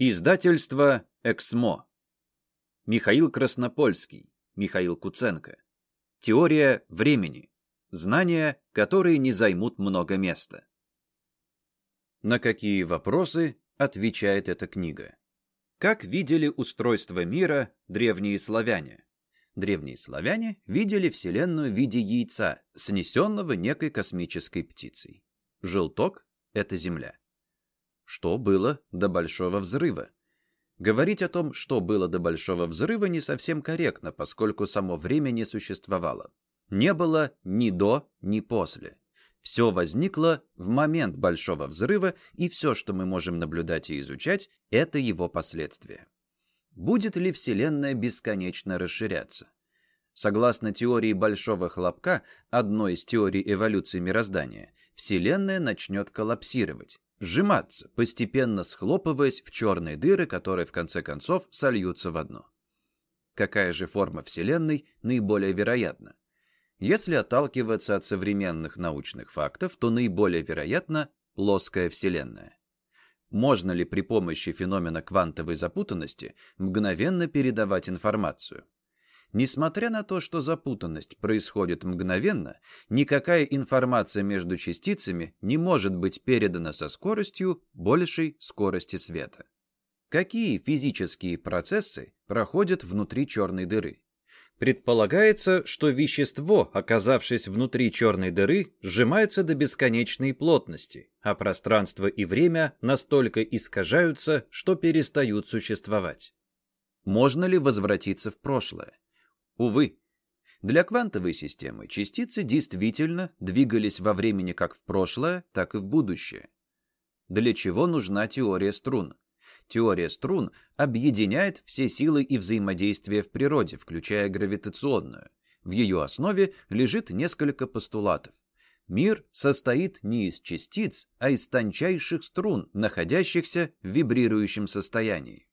Издательство «Эксмо». Михаил Краснопольский, Михаил Куценко. Теория времени. Знания, которые не займут много места. На какие вопросы отвечает эта книга? Как видели устройство мира древние славяне? Древние славяне видели Вселенную в виде яйца, снесенного некой космической птицей. Желток — это Земля. Что было до Большого Взрыва? Говорить о том, что было до Большого Взрыва, не совсем корректно, поскольку само время не существовало. Не было ни до, ни после. Все возникло в момент Большого Взрыва, и все, что мы можем наблюдать и изучать, это его последствия. Будет ли Вселенная бесконечно расширяться? Согласно теории Большого Хлопка, одной из теорий эволюции мироздания, Вселенная начнет коллапсировать, сжиматься, постепенно схлопываясь в черные дыры, которые в конце концов сольются в одно. Какая же форма Вселенной наиболее вероятна? Если отталкиваться от современных научных фактов, то наиболее вероятно плоская Вселенная. Можно ли при помощи феномена квантовой запутанности мгновенно передавать информацию? Несмотря на то, что запутанность происходит мгновенно, никакая информация между частицами не может быть передана со скоростью большей скорости света. Какие физические процессы проходят внутри черной дыры? Предполагается, что вещество, оказавшись внутри черной дыры, сжимается до бесконечной плотности, а пространство и время настолько искажаются, что перестают существовать. Можно ли возвратиться в прошлое? Увы, для квантовой системы частицы действительно двигались во времени как в прошлое, так и в будущее. Для чего нужна теория струн? Теория струн объединяет все силы и взаимодействия в природе, включая гравитационную. В ее основе лежит несколько постулатов. Мир состоит не из частиц, а из тончайших струн, находящихся в вибрирующем состоянии.